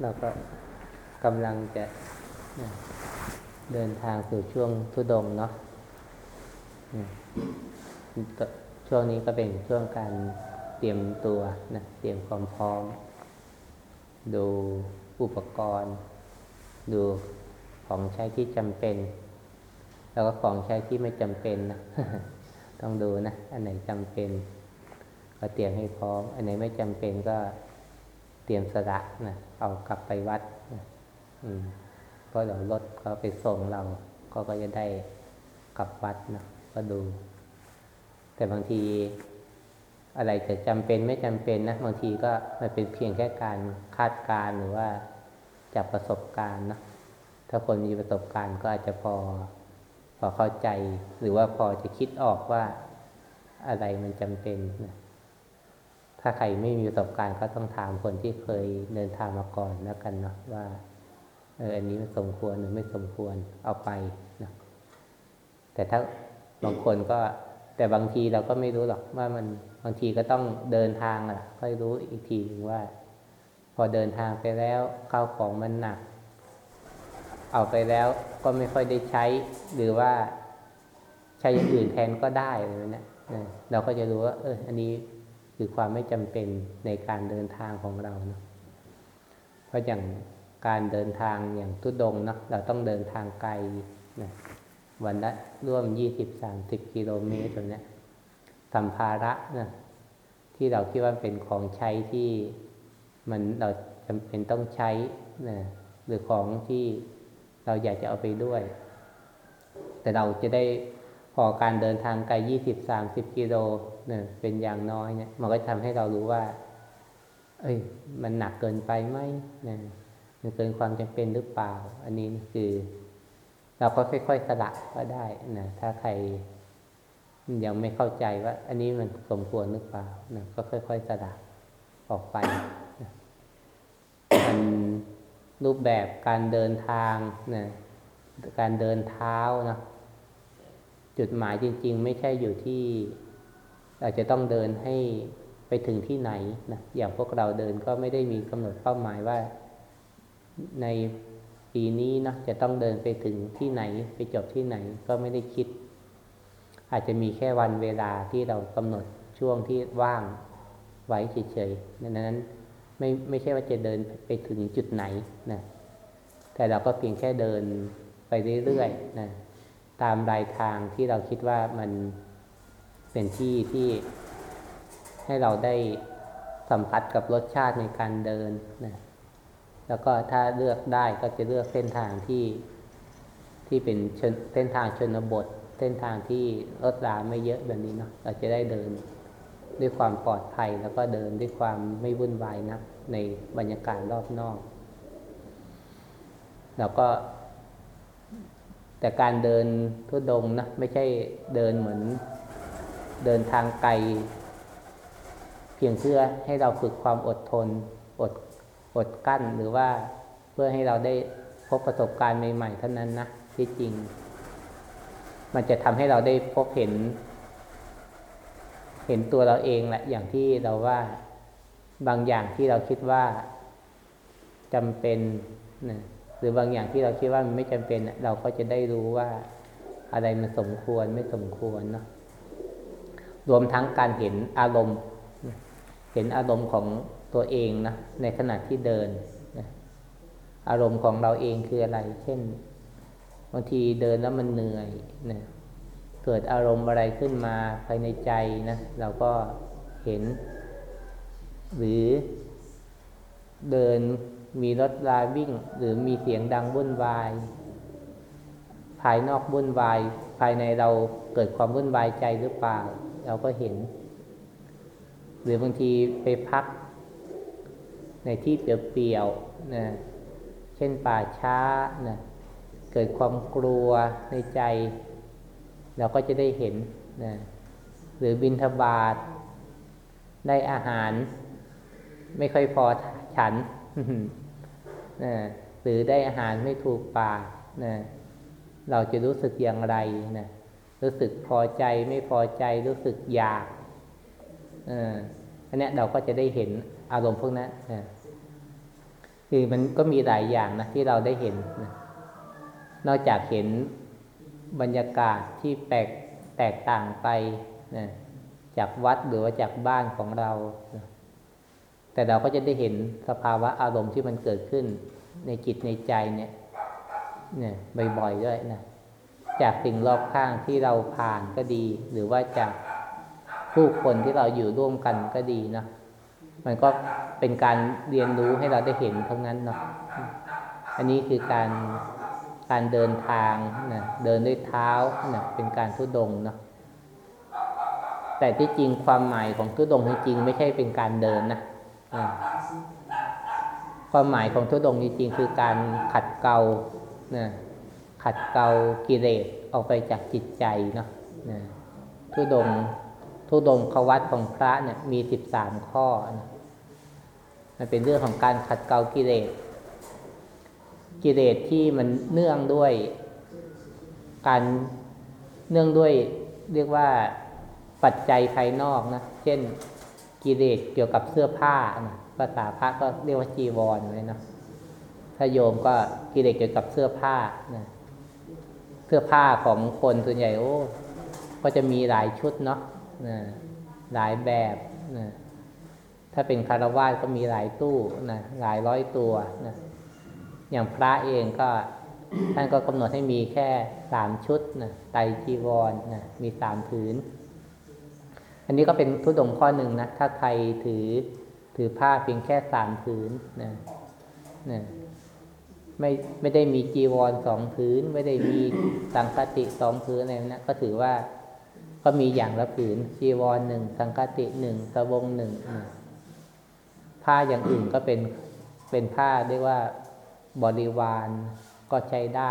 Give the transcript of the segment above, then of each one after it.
เราก็กำลังจะเดินทางสู่ช่วงทุดงเนาะช่วงนี้ก็เป็นช่วงการเตรียมตัวนะเตรียมความพร้อม ดูอุปกรณ์ ดูของใช้ที่จำเป็น แล้วก็ของใช้ที่ไม่จำเป็นนะ ต้องดูนะ อันไหนจำเป็น ก็เตรียมให้พร้อม อันไหนไม่จำเป็นก็เตรียมสระนะเอากลับไปวัดนะอืมเพราะเดี๋ยวรถเขาไปส่งเราก็ก็จะได้กลับวัดนะก็ดู แต่บางทีอะไรจะจำเป็นไม่จำเป็นนะบางทีก็มันเป็นเพียงแค่การคาดการหรือว่าจากประสบการณ์นะถ้าคนมีประสบการณ์ก็อาจจะพอพอเข้าใจ หรือว่าพอจะคิดออกว่าอะไรมันจำเป็นนะ ถ้าใครไม่มีประสบการณ์ก็ต้องถามคนที่เคยเดินทางมาก่อนแล้วกันเนาะว่าเอออันนี้มันสมควรหรือไม่สมควรเอาไปนะแต่ถ้าบางคนก็แต่บางทีเราก็ไม่รู้หรอกว่ามันบางทีก็ต้องเดินทางอะค่อยรู้อีกทีว่า พอเดินทางไปแล้วข้าวของมันหนัก เอาไปแล้วก็ไม่ค่อยได้ใช้ หรือว่าใช้อย่างอื่นแทนก็ได้อะไรเลยนะเราก็จะรู้ว่า เอออันนี้ คือความไม่จำเป็นในการเดินทางของเราเนาะเพราะอย่างการเดินทางอย่างทุดงเนาะเราต้องเดินทางไกลนะวันละร่วมยี่สิบสามสิบกิโลเมตรตรงนี้สัมภาระนะที่เราคิดว่าเป็นของใช้ที่มันเราจำเป็นต้องใช้นะหรือของที่เราอยากจะเอาไปด้วย แต่เราจะได้พอการเดินทางไกลยี่สิบสามสิบกิโล เนี่ยเป็นอย่างน้อยเนี่ย มันก็ทำให้เรารู้ว่า เอ้ย มันหนักเกินไปไหมเนี่ยมันเกินความจำเป็นหรือเปล่า อันนี้คือ เราก็ค่อยๆสละก็ได้นะถ้าใครยังไม่เข้าใจว่า อันนี้มันสมควรหรือเปล่านะก็ค่อยๆสละออกไปมันรูปแบบการเดินทางนะการเดินเท้านะจุดหมายจริง ๆ ไม่ใช่อยู่ที่ เราจะต้องเดินให้ไปถึงที่ไหนนะอย่างพวกเราเดินก็ไม่ได้มีกำหนดเป้าหมายว่า ในปีนี้นะจะต้องเดินไปถึงที่ไหน ไปจบที่ไหนก็ไม่ได้คิด อาจจะมีแค่วันเวลาที่เรากำหนดช่วงที่ว่างไว้เฉยๆดังนั้นไม่ไม่ใช่ว่าจะเดินไปถึงจุดไหนนะแต่เราก็เพียงแค่เดินไปเรื่อยๆนะตามรายทางที่เราคิดว่ามัน เป็นที่ที่ให้เราได้สัมผัสกับรสชาติในการเดินนะแล้วก็ถ้าเลือกได้ก็จะเลือกเส้นทางที่ที่เป็นเส้นทางชนบท เส้นทางที่รถราไม่เยอะแบบนี้เนาะเราจะได้เดินด้วยความปลอดภัยแล้วก็เดินด้วยความไม่วุ่นวายนะในบรรยากาศรอบนอก แล้วก็ แต่การเดินทุดงนะไม่ใช่เดินเหมือน เดินทางไกล เพียงเพื่อให้เราฝึกความอดทน อดอดกั้นหรือว่าเพื่อให้เราได้พบประสบการณ์ใหม่ๆเท่านั้นนะที่จริง มันจะทำให้เราได้พบเห็น เห็นตัวเราเองแหละอย่างที่เราว่าบางอย่างที่เราคิดว่าจำเป็นนะหรือบางอย่างที่เราคิดว่ามันไม่จำเป็นเราก็จะได้รู้ว่าอะไรมันสมควรไม่สมควรเนาะ รวมทั้งการเห็นอารมณ์ เห็นอารมณ์ของตัวเองนะในขณะที่เดินนะอารมณ์ของเราเองคืออะไร เช่นบางทีเดินแล้วมันเหนื่อยนะเกิดอารมณ์อะไรขึ้นมาภายในใจนะเราก็เห็น หรือเดินมีรถราวิ่ง หรือมีเสียงดังวุ่นวาย ภายนอกวุ่นวาย ภายในเราเกิดความวุ่นวายใจหรือเปล่า เราก็เห็น หรือบางทีไปพักในที่เปลี่ยวๆนะเช่นป่าช้านะเกิดความกลัวในใจ เราก็จะได้เห็นนะหรือบินทบาทได้อาหาร ไม่ค่อยพอฉันนะหรือได้อาหารไม่ถูกปากนะเราจะรู้สึกอย่างไรนะ รู้สึกพอใจไม่พอใจรู้สึกอยากอันนี้เราก็จะได้เห็นอารมณ์พวกนั้นคือมันก็มีหลายอย่างนะที่เราได้เห็นนะนอกจากเห็นบรรยากาศที่แปลกแตกต่างไปนะจากวัดหรือว่าจากบ้านของเรานะแต่เราก็จะได้เห็นสภาวะอารมณ์ที่มันเกิดขึ้นในจิตในใจเนี่ยเนี่ยบ่อยๆด้วยนะ จากสิ่งรอบข้างที่เราผ่านก็ดี หรือว่าจากผู้คนที่เราอยู่ร่วมกันก็ดีเนาะมันก็เป็นการเรียนรู้ให้เราได้เห็นทั้งนั้นเนาะอันนี้คือการการเดินทางนะเดินด้วยเท้านะเป็นการทุดงเนาะแต่ที่จริงความหมายของทุดงจริงๆไม่ใช่เป็นการเดินนะความหมายของทุดงจริงๆคือการขัดเกลานะ ขัดเกลากิเลสออกไปจากจิตใจเนาะนะทุดงทุดงขวัตของพระเนี่ยมีสิบสามข้อนะมันเป็นเรื่องของการขัดเกลากิเลส กิเลสที่มันเนื่องด้วย การเนื่องด้วยเรียกว่าปัจจัยภายนอกนะ เช่นกิเลสเกี่ยวกับเสื้อผ้านะภาษาพระก็เรียกว่าจีวรเลยนะถ้าโยมก็กิเลสเกี่ยวกับเสื้อผ้านะ เสื้อผ้าของคนส่วนใหญ่โอ้ก็จะมีหลายชุดเนาะนะหลายแบบนะถ้าเป็นคารวาสก็มีหลายตู้นะหลายร้อยตัวนะอย่างพระเองก็ท่านก็กำหนดให้มีแค่สามชุดนะไตรจีวรนะมีสามผืน อันนี้ก็เป็นทุดงข้อหนึ่งนะ ถ้าใครถือถือผ้าเพียงแค่สามผืนนะนะ ไม่ไม่ได้มีจีวรสองผืน ไม่ได้มีสังคติสองผืนอะไรนะก็ถือว่าก็มีอย่างละผืนจีวรหนึ่งสังคติหนึ่งสบงหนึ่งผ้าอย่างอื่นก็เป็นเป็นผ้าเรียกว่าบริวารก็ใช้ได้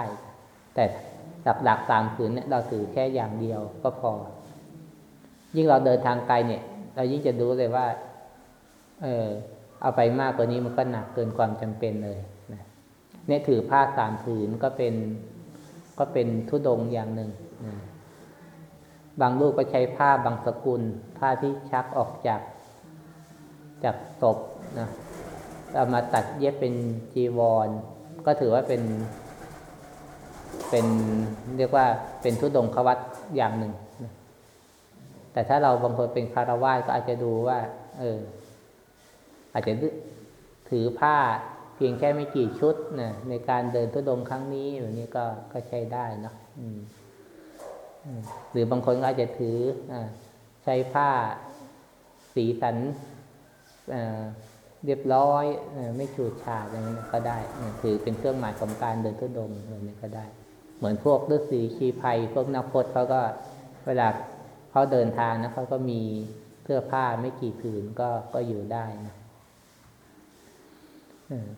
แต่หลักๆสามผืนเนี่ยเราถือแค่อย่างเดียวก็พอ ยิ่งเราเดินทางไกลเนี่ย เรายิ่งจะรู้เลยว่า เออเอาไปมากกว่านี้มันก็หนักเกินความจำเป็นเลย เนี่ยถือผ้าสามผืนก็เป็นก็เป็นทุดงอย่างหนึ่งนะบางลูกก็ใช้ผ้าบางสกุล ผ้าที่ชักออกจากจากศพนะเอามาตัดเย็บเป็นจีวร ก็ถือว่าเป็น เป็นเรียกว่าเป็นทุดงควัตอย่างหนึ่งนะแต่ถ้าเราบางคนเป็นคารวาสก็อาจจะดูว่า เออ อาจจะถือผ้า เพียงแค่ไม่กี่ชุดนะในการเดินทุดงครั้งนี้แบบนี้ก็ก็ใช้ได้เนาะหรือบางคนก็อาจจะถืออใช้ผ้าสีสันเรียบร้อยไม่ฉูดฉาดอะไรนี้ก็ได้ถือเป็นเครื่องหมายของการเดินทุดงแบบนี้ก็ได้ เหมือนพวกฤาษีชีภัยพวกนักพจน์เขาก็เวลาเขาเดินทางนะเขาก็มีเสื้อผ้าไม่กี่ผืนก็ก็อยู่ได้นะ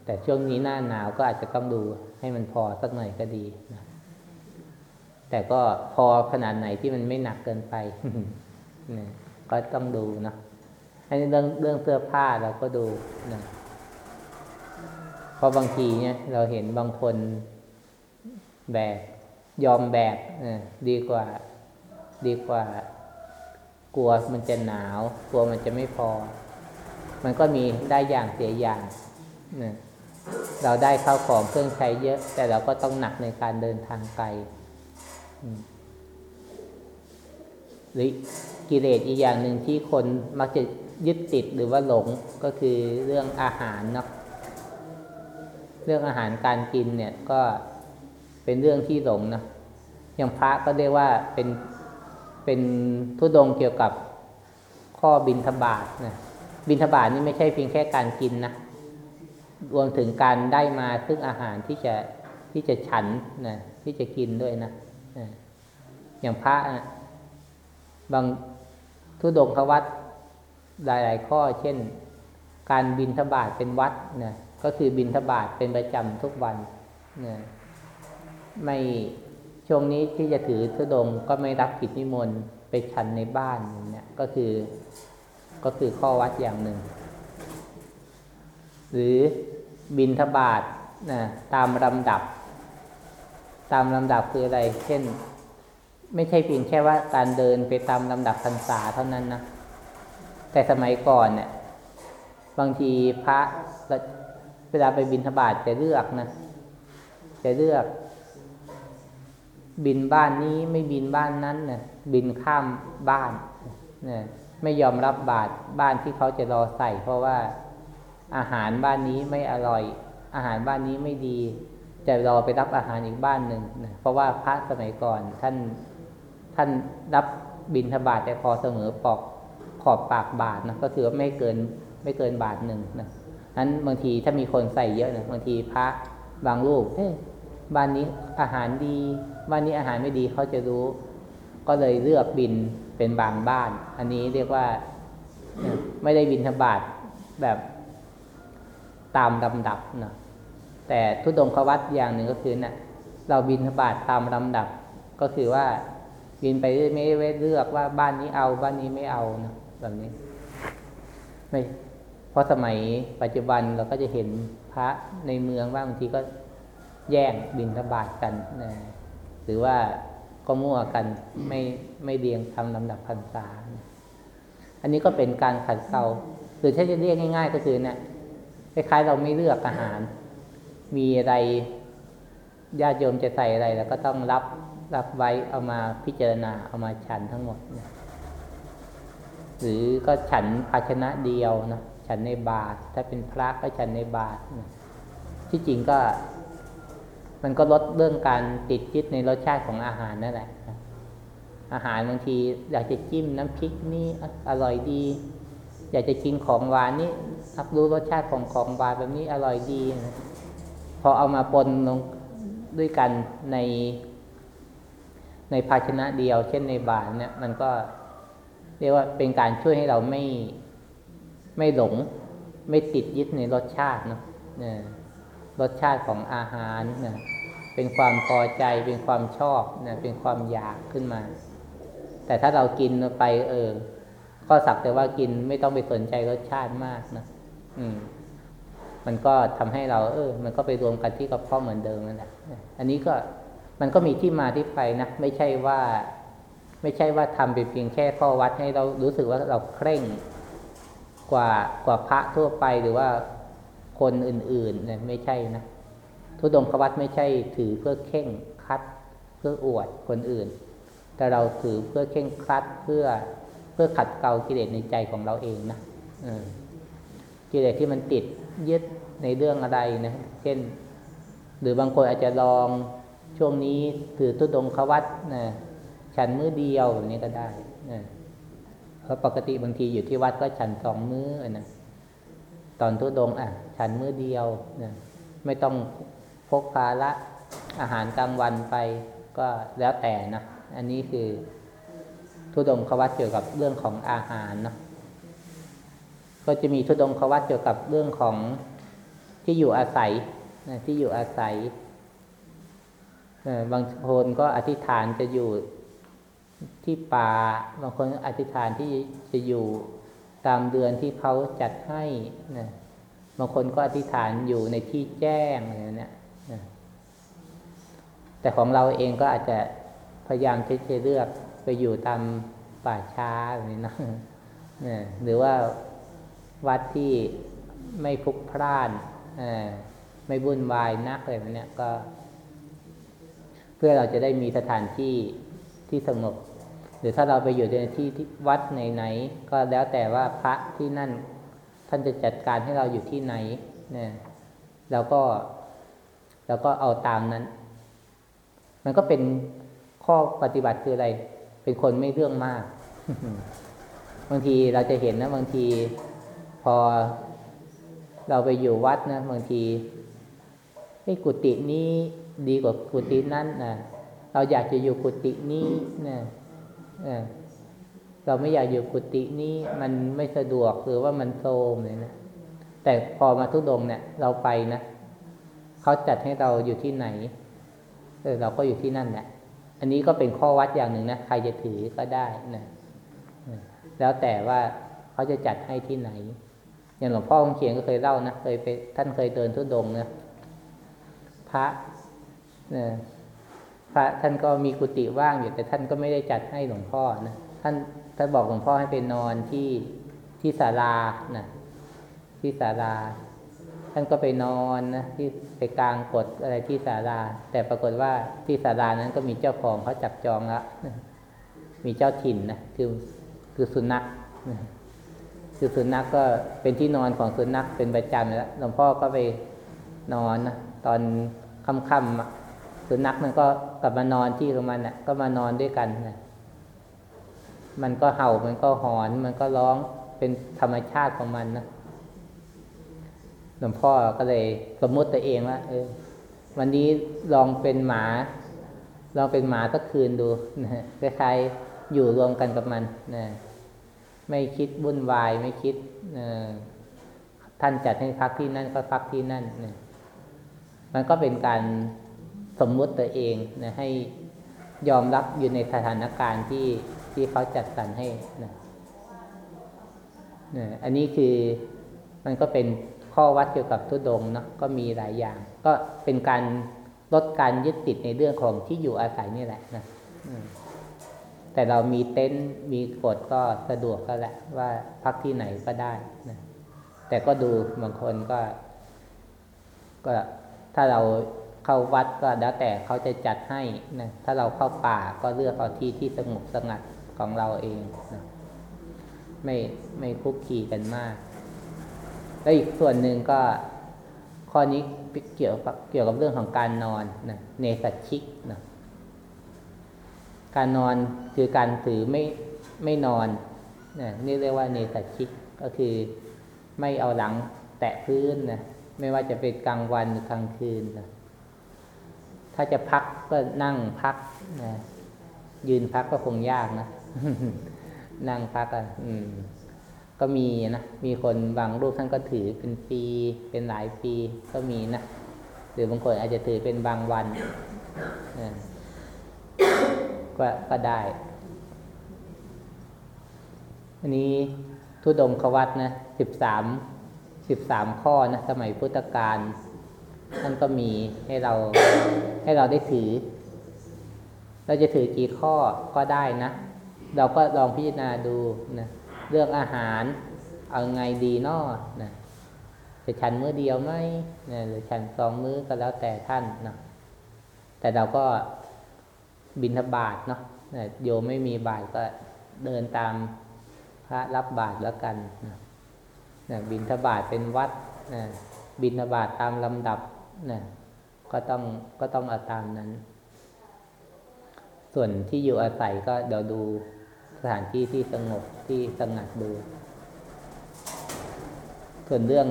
แต่ช่วงนี้หน้าหนาวก็อาจจะต้องดูให้มันพอสักหน่อยก็ดีนะแต่ก็พอขนาดไหนที่มันไม่หนักเกินไปก็ต้องดูนะอันนี้เรื่องเรื่องเสื้อผ้าเราก็ดูนะเพราะบางทีเนี่ย เราเห็นบางคนแบกยอมแบกดีกว่า ดีกว่า กลัวมันจะหนาว กลัวมันจะไม่พอ มันก็มีได้อย่างเสียอย่าง เราได้เข้าของเครื่องใช้เยอะ แต่เราก็ต้องหนักในการเดินทางไกลหรือกิเลสอีกอย่างหนึ่งที่คนมักจะยึดติดหรือว่าหลงก็คือเรื่องอาหารเนาะเรื่องอาหารการกินเนี่ยก็เป็นเรื่องที่หลงนะอย่างพระก็เรียกว่าเป็นเป็นทุดงเกี่ยวกับข้อบินทบาทนะบินทบาทนี่ไม่ใช่เพียงแค่การกินนะ รวมถึงการได้มาซึ่งอาหารที่จะที่จะฉันนะที่จะกินด้วยนะอย่างพระนะบางทุดงควัดหลาย ๆ ข้อ เช่น การบินทบาทเป็นวัดนะก็คือบินทบาทเป็นประจำทุกวันนะไม่ช่วงนี้ที่จะถือทุดงก็ไม่รับกิจนิมนต์ไปฉันในบ้านเนี่ยก็คือก็คือข้อวัดอย่างหนึ่ง หรือบินทบาทนะตามลำดับ ตามลำดับคืออะไร เช่น ไม่ใช่เพียงแค่ว่าการเดินไปตามลำดับพรรษาเท่านั้นนะแต่สมัยก่อนเนี่ยบางทีพระเวลาไปบินธบาตจะเลือกนะจะเลือก บินบ้านนี้ไม่บินบ้านนั้นนะบินข้ามบ้านนะไม่ยอมรับบาตรบ้านที่เขาจะรอใส่ เพราะว่า อาหารบ้านนี้ไม่อร่อย อาหารบ้านนี้ไม่ดีจะรอไปรับอาหารอีกบ้านหนึ่งนะเพราะว่าพระสมัยก่อนท่านท่านรับบินทบาทแต่พอเสมอปอกขอบปากบาทนะก็คือว่าไม่เกินไม่เกินบาทหนึ่งนะนั้นบางทีถ้ามีคนใส่เยอะนะบางทีพระบางรูปเฮ้บ้านนี้อาหารดีบ้านนี้อาหารไม่ดีเขาจะรู้ ก็เลยเลือกบินเป็นบางบ้าน อันนี้เรียกว่าไม่ได้บินทบาทแบบ ตามลำดับนะแต่ทุดงควัตอย่างหนึ่งก็คือเนะ่ะเราบินทบาทตามลำดับก็คือว่าบินไปไม่ได้เลือกว่าบ้านนี้เอา บ้านนี้ไม่เอานะแบบนี้ไม่เพราะสมัยปัจจุบันเราก็จะเห็นพระในเมืองว่าบางทีก็แย่งบินทบาทกันนะหรือว่าก็มั่วกันไม่ไม่เรียงทำลำดับพรรษา อันนี้ก็เป็นการขัดเกลาหรือถ้าจะเรียกง่าย ๆ ก็คือเนะี่ย คล้ายๆเราไม่เลือกอาหาร มีอะไรญาติโยมจะใส่อะไรแล้วก็ต้องรับรับไว้เอามาพิจารณาเอามาฉันทั้งหมดนะหรือก็ฉันภาชนะเดียวนะฉันในบาตรถ้าเป็นพระก็ฉันในบาตรนะที่จริงก็ มันก็ลดเรื่องการติดยึดในรสชาติของอาหารนั่นแหละอาหารบางทีอยากจะจิ้มน้ำพริกนี่อร่อยดี อยากจะกินของหวานนี่รับรู้รสชาติของของหวานแบบนี้อร่อยดีนะพอเอามาปนลงด้วยกันในในภาชนะเดียว เช่นในบาตรเนี่ย มันก็เรียกว่าเป็นการช่วยให้เราไม่ไม่หลง ไม่ติดยึดในรสชาติเนาะรสชาติของอาหารเนี่ยเป็นความพอใจเป็นความชอบเนี่ยเป็นความอยากขึ้นมา แต่ถ้าเรากินไปเออ ก็สักแต่ว่ากินไม่ต้องไปสนใจรสชาติมากนะอืม มันก็ทำให้เรา เออ มันก็ไปรวมกันที่กระเพาะเหมือนเดิมนั่นแหละอันนี้ก็มันก็มีที่มาที่ไปนะไม่ใช่ว่า ไม่ใช่ว่าทำไปเพียงแค่ข้อวัดให้เรารู้สึกว่าเราเคร่งกว่ากว่าพระทั่วไปหรือว่าคนอื่นๆเนี่ยไม่ใช่นะทุดงควัตไม่ใช่ถือเพื่อเข่งคัด เพื่ออวดคนอื่น แต่เราถือเพื่อเข่งคัดเพื่อ พื่อขัดเกลากิเลสในใจของเราเองนะกิเลสที่มันติดยึดในเรื่องอะไรนะ เช่น หรือบางคนอาจจะลองช่วงนี้ถือตุดงควัตนะฉันมื้อเดียวแบบนี้ก็ได้นะเพราะปกติบางทีอยู่ที่วัดก็ฉันสองมื้อนะตอนทุดงอะ ฉันมื้อเดียวนะไม่ต้องพกภาระอาหารกลางวันไปก็แล้วแต่นะ อันนี้คือ ทุดงควัตเกี่ยวกับเรื่องของอาหารเนาะก็จะมีทุดงควัตเกี่ยวกับเรื่องของที่อยู่อาศัยนะที่อยู่อาศัยบางคนก็อธิษฐานจะอยู่ที่ป่าบางคนอธิษฐานที่จะอยู่ตามเดือนที่เขาจัดให้นะบางคนก็อธิษฐานอยู่ในที่แจ้งอะไรเนี่ยนะแต่ของเราเองก็อาจจะพยายามที่จะเลือก ไปอยู่ตามป่าช้าอะไรนะนะหรือว่าวัดที่ไม่พลุกพล่านไม่วุ่นวายนักอะไรแบบนี้ก็ เพื่อเราจะได้มีสถานที่ที่สงบหรือถ้าเราไปอยู่ในที่ที่วัดไหนๆก็แล้วแต่ว่าพระที่นั่น ท่านจะจัดการให้เราอยู่ที่ไหนเนี่ยเราก็เราก็เอาตามนั้น มันก็เป็นข้อปฏิบัติคืออะไร เป็นคนไม่เรื่องมาก บางทีเราจะเห็นนะบางที พอเราไปอยู่วัดนะบางทีไอ้กุฏินี้ดีกว่ากุฏินั้นนะเราอยากจะอยู่กุฏินี้นะเราไม่อยากอยู่กุฏินี้มันไม่สะดวกหรือว่ามันโทมเลยนะแต่พอมาทุดงเนี่ย เราไปนะเขาจัดให้เราอยู่ที่ไหนเออเราก็อยู่ที่นั่นแหละ อันนี้ก็เป็นข้อวัดอย่างหนึ่งนะ ใครจะถือก็ได้นะแล้วแต่ว่าเขาจะจัดให้ที่ไหน อย่างหลวงพ่อคงเขียนก็เคยเล่านะเคยไปท่านเคยเดินทุดงนะพระพระท่านก็มีกุฏิว่างอยู่แต่ท่านก็ไม่ได้จัดให้หลวงพ่อนะท่านท่านบอกหลวงพ่อให้ไปนอนที่ที่ศาลานะที่ศาลา ท่านก็ไปนอนนะที่ไปกลางกดอะไรที่ศาลาแต่ปรากฏว่าที่ศาลานั้นก็มีเจ้าของเขาจับจองแล้วมีเจ้าถิ่นนะคือคือสุนัขคือสุนัขกก็เป็นที่นอนของสุนัขเป็นประจำแล้วหลวงพ่อก็ไปนอนนะตอนค่ำๆสุนัขมันก็กลับมานอนที่ของมันนะก็มานอนด้วยกันนะมันก็เห่ามันก็หอน มันก็ร้องเป็นธรรมชาติของมันนะ หลวงพ่อก็เลยสมมติตัวเองว่าเออ วันนี้ลองเป็นหมา ลองเป็นหมาสักคืนดูนะคล้ายๆอยู่รวมกันกับมันนะไม่คิดวุ่นวายไม่คิดท่านจัดให้พักที่นั่นก็พักที่นั่นนะมันก็เป็นการสมมุติตัวเองนะให้ยอมรับอยู่ในสถานการณ์ที่ที่เขาจัดสรรให้นะนะอันนี้คือมันก็เป็น ข้อวัดเกี่ยวกับทุดงเนาะก็มีหลายอย่าง ก็เป็นการลดการยึดติดในเรื่องของที่อยู่อาศัยนี่แหละนะแต่เรามีเต็นท์มีกฎก็สะดวกก็แหละว่าพักที่ไหนก็ได้นะแต่ก็ดูบางคนก็ ก็ถ้าเราเข้าวัดก็แล้วแต่เขาจะจัดให้นะถ้าเราเข้าป่าก็เลือกเอาที่ที่สงบสงัดของเราเองนะไม่ไม่คุกคีกันมาก แล้วอีกส่วนหนึ่งก็ข้อนี้เกี่ยวกับเกี่ยวกับเรื่องของการนอนนะเนสัชิกนะการนอนคือการถือไม่ไม่นอนนะนี่เรียกว่าเนสัชิกก็คือไม่เอาหลังแตะพื้นนะไม่ว่าจะเป็นกลางวันหรือกลางคืนนะถ้าจะพักก็นั่งพักนะยืนพักก็คงยากนะ นั่งพักอะ อืม ก็มีนะ มีคนบางรูปท่านก็ถือเป็นปี เป็นหลายปีก็มีนะ หรือบางคนอาจจะถือเป็นบางวันก็ก็ได้ อันนี้ทุดงควัตนะสิบสามสิบสามข้อนะสมัยพุทธกาลท่านก็มีให้เราให้เราได้ถือ เราจะถือกี่ข้อก็ได้นะ เราก็ลองพิจารณาดูนะ เรื่องอาหารเอาไงดีนอนะจะฉันมื้อเดียวไหมนะหรือฉันสองมื้อก็แล้วแต่ท่านเนาะแต่เราก็บินทบาทเนาะโยมไม่มีบาทก็เดินตามพระรับบาทแล้วกันนะนะบินทบาทเป็นวัดนะบินทบาทตามลำดับนะก็ต้องก็ต้องเอาตามนั้น ส่วนที่อยู่อาศัยก็เดี๋ยวดูสถานที่ที่สงบ ที่สงัดดู ส่วนเรื่อง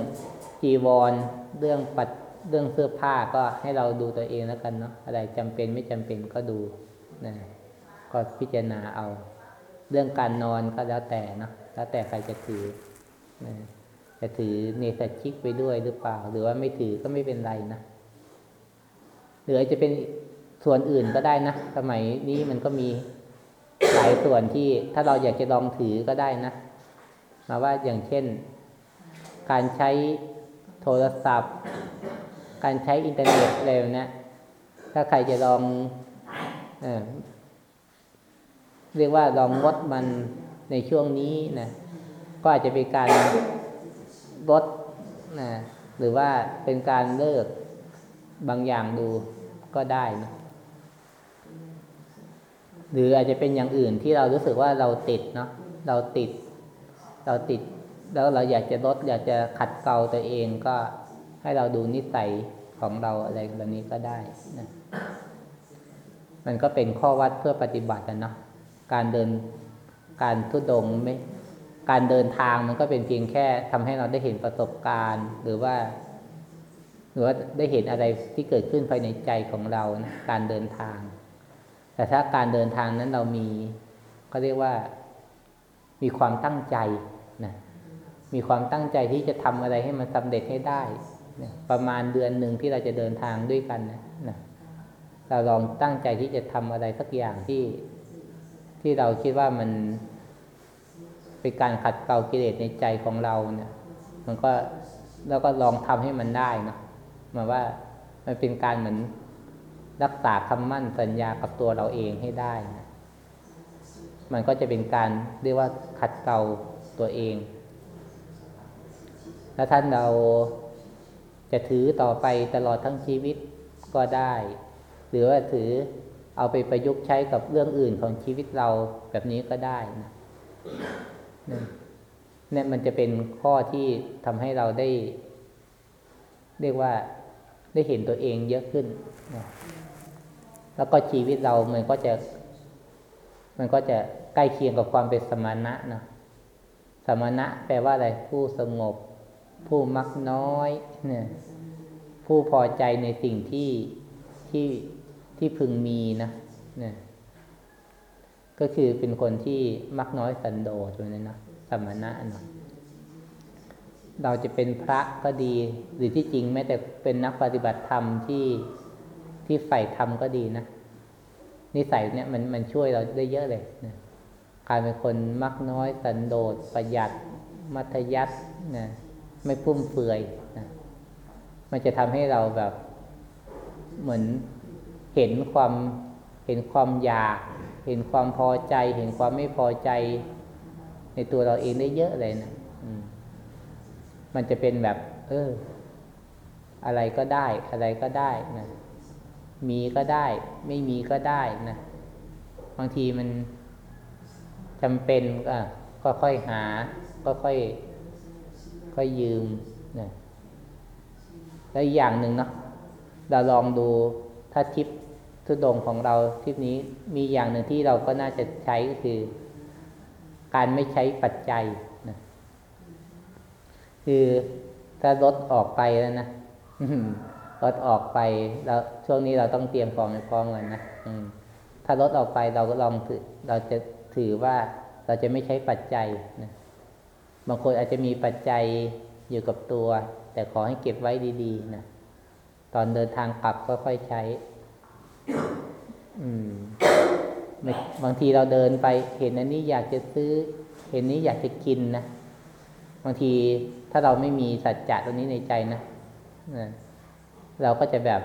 จีวร เรื่องปัดเรื่องเสื้อผ้าก็ให้เราดูตัวเองแล้วกันเนาะอะไรจำเป็นไม่จำเป็นก็ดูนะก็พิจารณาเอา เรื่องการนอนก็แล้วแต่เนาะแล้วแต่ใครจะถือนะจะถือเนสชิกไปด้วยหรือเปล่า หรือว่าไม่ถือก็ไม่เป็นไรนะหรือจะเป็นส่วนอื่นก็ได้นะสมัยนี้มันก็มี หลายส่วนที่ถ้าเราอยากจะลองถือก็ได้นะ มาว่าอย่างเช่น การใช้โทรศัพท์ การใช้อินเทอร์เน็ตอะไรนี้ถ้าใครจะลองเอเรียกว่าลองงดมันในช่วงนี้นะก็อาจจะเป็นการลดนะหรือว่าเป็นการเลิกบางอย่างดูก็ได้นะ หรืออาจจะเป็นอย่างอื่นที่เรารู้สึกว่าเราติดเนาะเราติด เราติด แล้วเราอยากจะลดอยากจะขัดเกลาตัวเองก็ให้เราดูนิสัยของเราอะไรแบบนี้ก็ได้นะมันก็เป็นข้อวัดเพื่อปฏิบัตินะเนาะการเดินการทุดงไม่การเดินทางมันก็เป็นเพียงแค่ทำให้เราได้เห็นประสบการณ์ หรือว่า หรือว่าได้เห็นอะไรที่เกิดขึ้นภายในใจของเรานะการเดินทาง แต่ถ้าการเดินทางนั้นเรามีก็เรียกว่ามีความตั้งใจนะมีความตั้งใจที่จะทำอะไรให้มันสำเร็จให้ได้นะประมาณเดือนหนึ่งที่เราจะเดินทางด้วยกันนะนะเราลองตั้งใจที่จะทำอะไรสักอย่างที่ที่เราคิดว่ามันเป็นการขัดเกลากิเลสในใจของเราเนี่ย มันก็แล้วก็ลองทำให้มันได้นะมาว่ามันเป็นการเหมือน รักษาคำมั่นสัญญากับตัวเราเองให้ได้นะมันก็จะเป็นการเรียกว่าขัดเกลาตัวเอง แล้วท่านเราจะถือต่อไปตลอดทั้งชีวิตก็ได้ หรือว่าถือเอาไปประยุกต์ใช้กับเรื่องอื่นของชีวิตเราแบบนี้ก็ได้นะเนี่ยมันจะเป็นข้อที่ทำให้เราได้ เรียกว่าได้เห็นตัวเองเยอะขึ้นนะ แล้วก็ชีวิตเรามันก็จะ มันก็จะใกล้เคียงกับความเป็นสมณะนะสมณะแปลว่าอะไรผู้สงบ ผู้มักน้อยเนี่ยผู้พอใจในสิ่งที่ที่ที่พึงมีนะเนี่ยก็คือเป็นคนที่มักน้อยสันโดษตัวนี้นะสมณะเนาะเราจะเป็นพระก็ดี หรือที่จริงแม้แต่เป็นนักปฏิบัติธรรมที่ ที่ใฝ่ธรรมก็ดีนะนิสัยเนี่ยมันมันช่วยเราได้เยอะเลยนะการเป็นคนมักน้อยสันโดษประหยัด มัธยัตินะไม่พุ่มเฟือยนะมันจะทำให้เราแบบเหมือนเห็นความเห็นความอยาก เห็นความพอใจ เห็นความไม่พอใจ ในตัวเราเองได้เยอะเลยนะมันจะเป็นแบบ เออ อะไรก็ได้ อะไรก็ได้นะ มีก็ได้ ไม่มีก็ได้นะบางทีมันจำเป็นก็ค่อยหา ก็ค่อยค่อยยืมนะแล้วอย่างหนึ่งเนาะเราลองดูถ้าทิปทุดงของเราทิปนี้มีอย่างหนึ่งที่เราก็น่าจะใช้ก็คือ การไม่ใช้ปัจจัยนะคือถ้ารถออกไปแล้วนะ รถออกไปแล้วช่วงนี้เราต้องเตรียมของในพร้อมกันนะถ้ารถออกไปเราก็ลองถือเราจะถือว่าเราจะไม่ใช้ปัจจัยนะบางคนอาจจะมีปัจจัยอยู่กับตัว แต่ขอให้เก็บไว้ดีๆนะตอนเดินทางกลับก็ค่อยใช้อืมบางทีเราเดินไปเห็นอันนี้อยากจะซื้อ เห็นนี้อยากจะกินนะบางทีถ้าเราไม่มีสัจจะตรงนี้ในใจนะ เราก็จะแบบ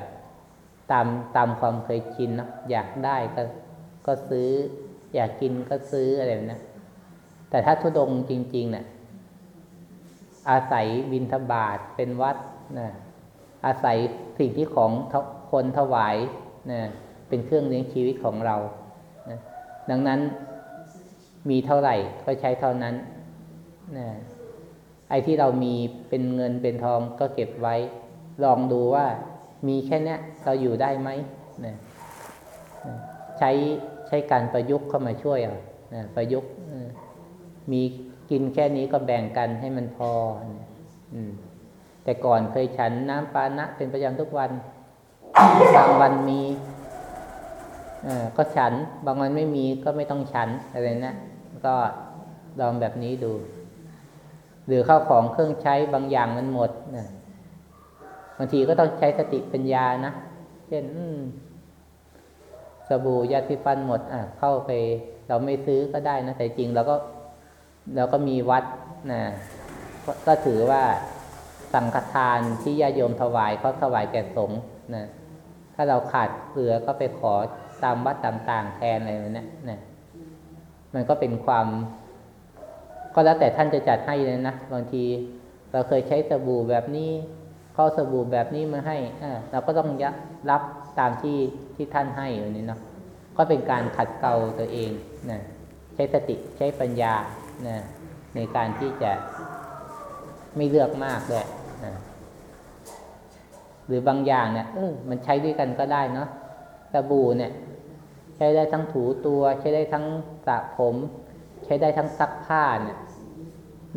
ตามตามความเคยชินเนาะอยากได้ก็ก็ซื้อ อยากกินก็ซื้ออะไรแบบนะแต่ถ้าทุดงจริงๆเนะี่ยอาศัยบินทบาทเป็นวัดนะอาศัยสิ่งที่ของคนถวายนะเป็นเครื่องเลี้ยงชีวิตของเรานะดังนั้นมีเท่าไหร่ก็ใช้เท่านั้นนะไอ้ที่เรามีเป็นเงินเป็นทองก็เก็บไว้ ลองดูว่ามีแค่นี้เราอยู่ได้ไหมนะใช้ใช้การประยุกต์เข้ามาช่วยอะนะประยุกต์มีกินแค่นี้ก็แบ่งกันให้มันพออืมแต่ก่อนเคยฉันน้ำปานะเป็นประจำทุกวันบางวันมีก็ฉัน บางวันไม่มีก็ไม่ต้องฉันอะไรนะก็ลองแบบนี้ดู หรือข้าวของเครื่องใช้บางอย่างมันหมดนะางทีก็ต้องใช้สติปัญญานะเช่นสบู่ยาสีฟันหมด อะ เข้าไป เราไม่ซื้อก็ได้นะแต่จริงเราก็เราก็มีวัดนะก็ถือว่าสังฆทานที่ญาโยมถวายเขาถวายแก่สงฆ์นะถ้าเราขาดเหลือก็ไปขอตามวัดต่างๆแทนอะไรแบบนี้นะมันก็เป็นความ ก็แล้วแต่ท่านจะจัดให้เลยนะบางทีเราเคยใช้สบู่แบบนี้ เข้าสบู่แบบนี้มาให้เราก็ต้องยรับตามที่ที่ท่านให้อย่างนี้เนาะก็เป็นการขัดเกลาตัวเองนะใช้สติใช้ปัญญานะในการที่จะไม่เลือกมากเลยนะหรือบางอย่างเนี่ยเออมันใช้ด้วยกันก็ได้เนาะสบู่เนี่ย ใช้ได้ทั้งถูตัว ใช้ได้ทั้งสระผม ใช้ได้ทั้งซักผ้าเนี่ย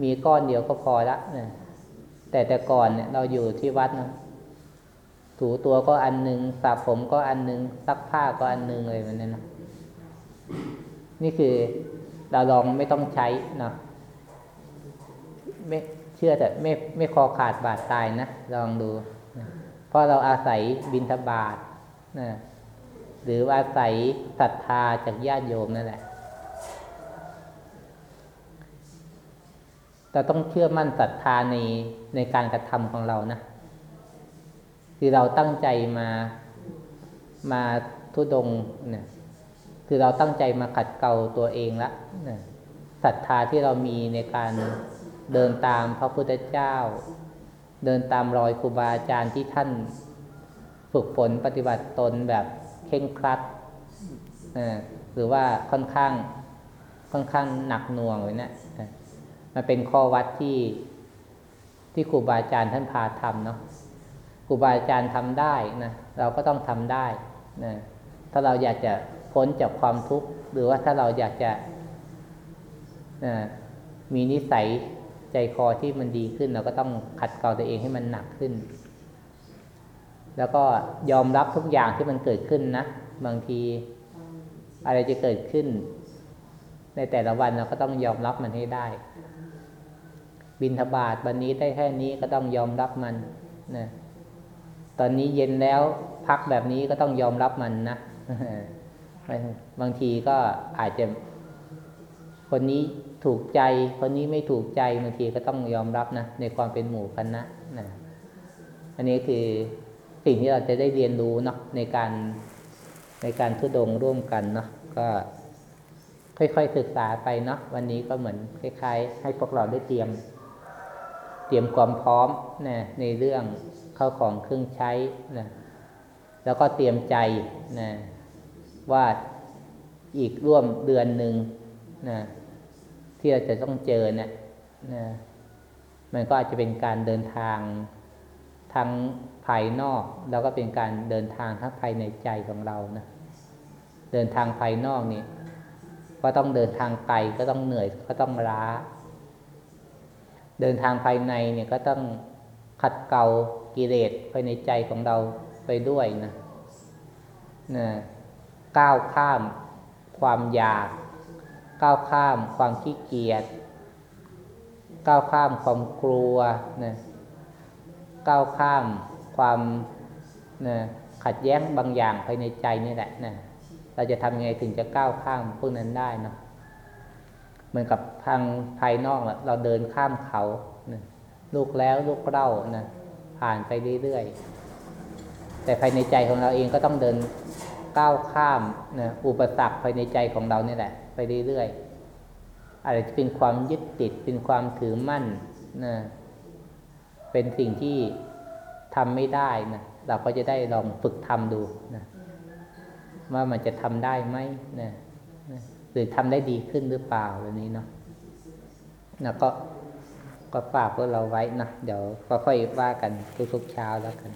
มีก้อนเดียวก็พอละนะ แต่แต่ก่อนเนี่ยเราอยู่ที่วัดนะถูตัวก็อันหนึ่งสระผมก็อันหนึ่งซักผ้าก็อันหนึ่งเลยมันนี่นะนี่คือเราลองไม่ต้องใช้เนาะไม่เชื่อแต่ไม่ไม่คอขาดบาดตายนะลองดูนะเพราะเราอาศัยบินทบาทนะหรืออาศัยศรัทธาจากญาติโยมนั่นแหละ เราต้องเชื่อมั่นศรัทธาในในการกระทำของเรานะคือเราตั้งใจมามาทุดงเนี่ยคือเราตั้งใจมาขัดเกลาตัวเองละศรัทธาที่เรามีในการเดินตามพระพุทธเจ้า เดินตามรอยครูบาอาจารย์ที่ท่านฝึกฝนปฏิบัติตนแบบเข่งครัดหรือว่าค่อนข้างค่อนข้างหนักหน่วงเลยเนะี่ย มันเป็นข้อวัดที่ที่ครูบาอาจารย์ท่านพาทำเนาะครูบาอาจารย์ทำได้นะเราก็ต้องทำได้นะถ้าเราอยากจะพ้นจากความทุกข์หรือว่าถ้าเราอยากจะนะมีนิสัยใจคอที่มันดีขึ้น เราก็ต้องขัดเกลาตัวเองให้มันหนักขึ้น แล้วก็ยอมรับทุกอย่างที่มันเกิดขึ้นนะบางทีอะไรจะเกิดขึ้น ในแต่ละวันเราก็ต้องยอมรับมันให้ได้ บินทบาทวันนี้ได้แค่นี้ก็ต้องยอมรับมันนะตอนนี้เย็นแล้วพักแบบนี้ก็ต้องยอมรับมันนะบางทีก็อาจจะ คนนี้ถูกใจ คนนี้ไม่ถูกใจบางทีก็ต้องยอมรับนะในความเป็นหมู่คณะนะอันนี้คือสิ่งที่เราจะได้เรียนรู้เนาะในการในการทุดงร่วมกันเนาะก็ค่อยๆศึกษาไปเนาะวันนี้ก็เหมือนคล้ายๆ ให้พวกเราได้เตรียม เตรียมความพร้อมนะในเรื่องเข้าของเครื่องใช้นะแล้วก็เตรียมใจนะว่าอีกร่วมเดือนหนึ่งนะที่เราจะต้องเจอเนะี่ยนะมันก็อาจจะเป็นการเดินทางทั้งภายนอก แล้วก็เป็นการเดินทางทั้งภายในใจของเรานะเดินทางภายนอกนี่ก็ต้องเดินทางไกลก็ต้องเหนื่อยก็ต้องล้า เดินทางภายในเนี่ยก็ต้องขัดเกลากิเลสภายในใจของเราไปด้วยนะนะก้าวข้ามความอยาก ก้าวข้ามความขี้เกียจก้าวข้ามความกลัวนะก้าวข้ามความนะขัดแย้งบางอย่างภายในใจนี่แหละนะเราจะทำยังไงถึงจะก้าวข้ามพวกนั้นได้นะ เหมือนกับทางภายนอกเราเดินข้ามเขาลูกแล้วลูกเล่านะผ่านไปเรื่อยๆแต่ภายในใจของเราเองก็ต้องเดินก้าวข้ามนะอุปสรรคภายในใจของเราเนี่ยแหละ ไปเรื่อยๆอะไรจะเป็นความยึดติดเป็นความถือมั่นนะเป็นสิ่งที่ทำไม่ได้นะเราก็จะได้ลองฝึกทำดูนะว่ามันจะทำได้ไหมนะ หรือทำได้ดีขึ้นหรือเปล่าแบบนี้เนาะแล้วก็ก็ฝากพวกเราไว้นะเดี๋ยวก็ค่อยว่ากันทุกๆเช้าแล้วกัน